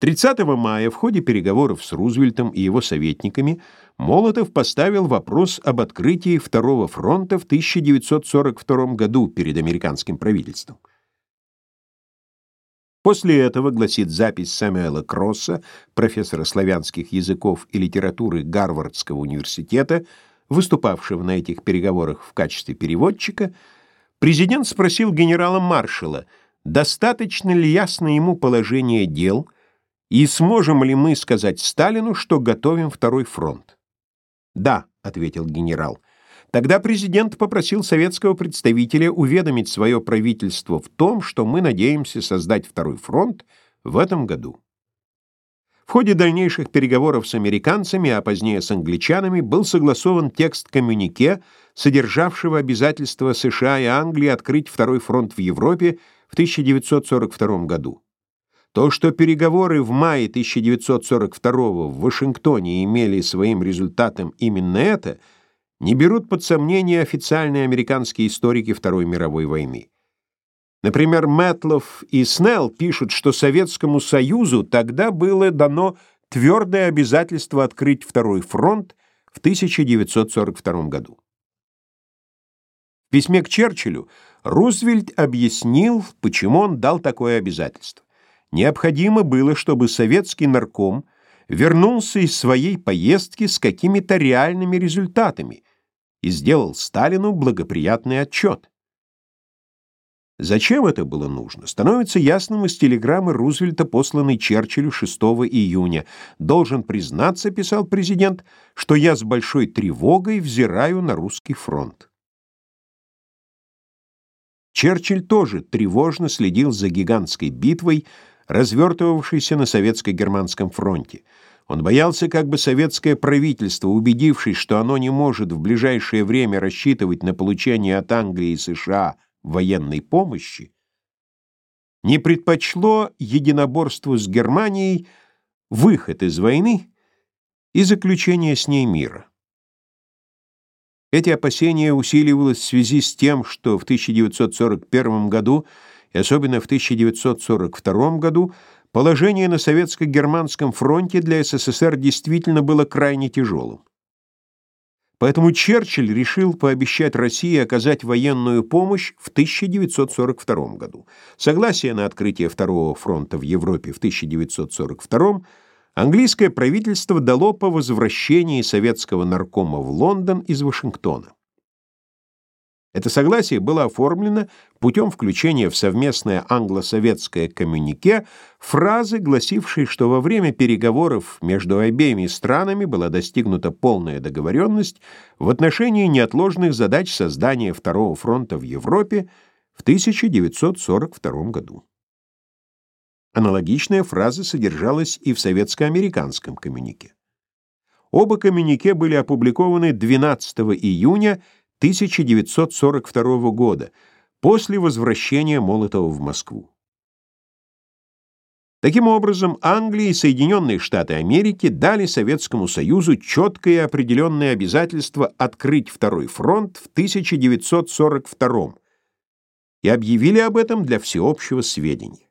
30 мая в ходе переговоров с Рузвельтом и его советниками Молотов поставил вопрос об открытии Второго фронта в 1942 году перед американским правительством. После этого, гласит запись Сэмюэла Кросса, профессора славянских языков и литературы Гарвардского университета, выступавшего на этих переговорах в качестве переводчика, президент спросил генерала-маршала, достаточно ли ясно ему положение дел и сможем ли мы сказать Сталину, что готовим второй фронт. «Да», — ответил генерал. Тогда президент попросил советского представителя уведомить свое правительство в том, что мы надеемся создать второй фронт в этом году. В ходе дальнейших переговоров с американцами, а позднее с англичанами, был согласован текст коммюнике, содержавшего обязательство США и Англии открыть второй фронт в Европе в 1942 году. То, что переговоры в мае 1942 в Вашингтоне имели своим результатом именно это, не берут под сомнение официальные американские историки Второй мировой войны. Например, Мэтлов и Снелл пишут, что Советскому Союзу тогда было дано твердое обязательство открыть Второй фронт в 1942 году. В письме к Черчиллю Рузвельт объяснил, почему он дал такое обязательство. Необходимо было, чтобы советский нарком вернулся из своей поездки с какими-то реальными результатами и сделал Сталину благоприятный отчет. Зачем это было нужно, становится ясным из телеграммы Рузвельта, посланной Черчиллю 6 июня. «Должен признаться, — писал президент, — что я с большой тревогой взираю на русский фронт». Черчилль тоже тревожно следил за гигантской битвой, развертывавшейся на советско-германском фронте. Он боялся, как бы советское правительство, убедившись, что оно не может в ближайшее время рассчитывать на получение от Англии и США военной помощи, не предпочло единоборству с Германией выход из войны и заключение с ней мира. Эти опасения усиливалось в связи с тем, что в 1941 году особенно в 1942 году, положение на советско-германском фронте для СССР действительно было крайне тяжелым. Поэтому Черчилль решил пообещать России оказать военную помощь в 1942 году. Согласие на открытие Второго фронта в Европе в 1942 английское правительство дало по возвращении советского наркома в Лондон из Вашингтона. Это согласие было оформлено путем включения в совместное англо-советское коммюнике фразы, гласившей, что во время переговоров между обеими странами была достигнута полная договоренность в отношении неотложных задач создания Второго фронта в Европе в 1942 году. Аналогичная фраза содержалась и в советско-американском коммюнике. Оба коммюнике были опубликованы 12 июня 1942 года, после возвращения Молотова в Москву. Таким образом, Англия и Соединенные Штаты Америки дали Советскому Союзу четкое и определенное обязательство открыть Второй фронт в 1942 и объявили об этом для всеобщего сведения.